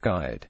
Guide.